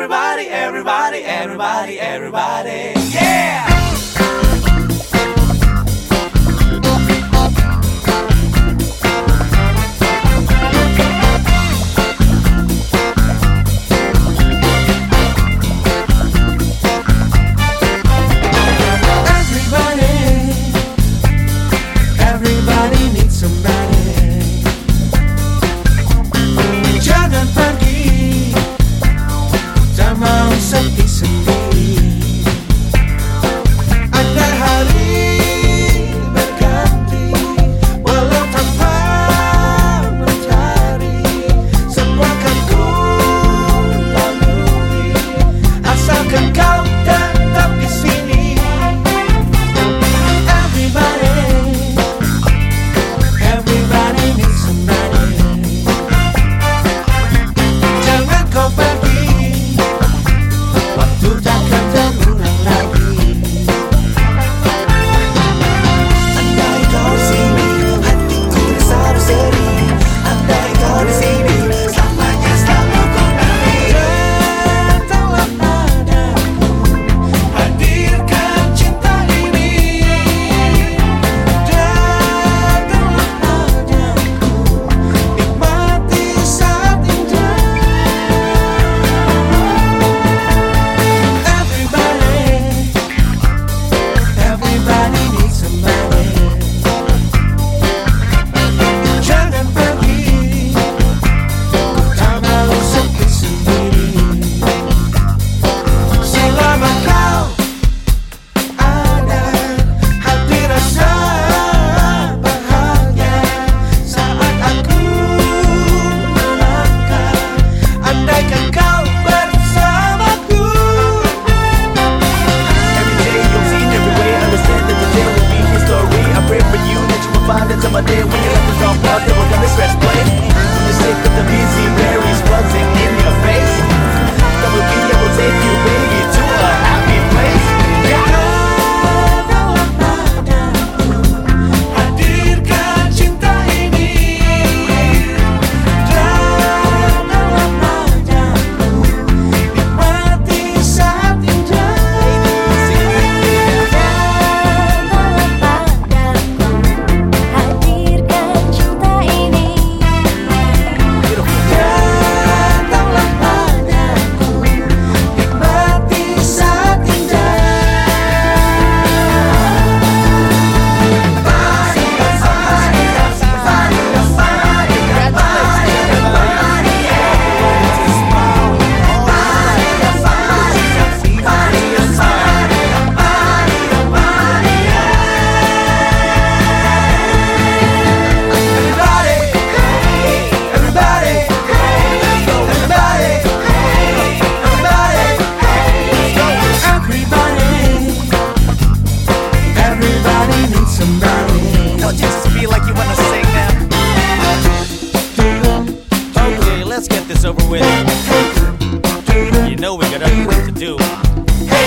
Everybody, everybody, everybody, everybody. Yeah! my day when your left was all par, they were gonna stress. let's get this over with. You know we gotta.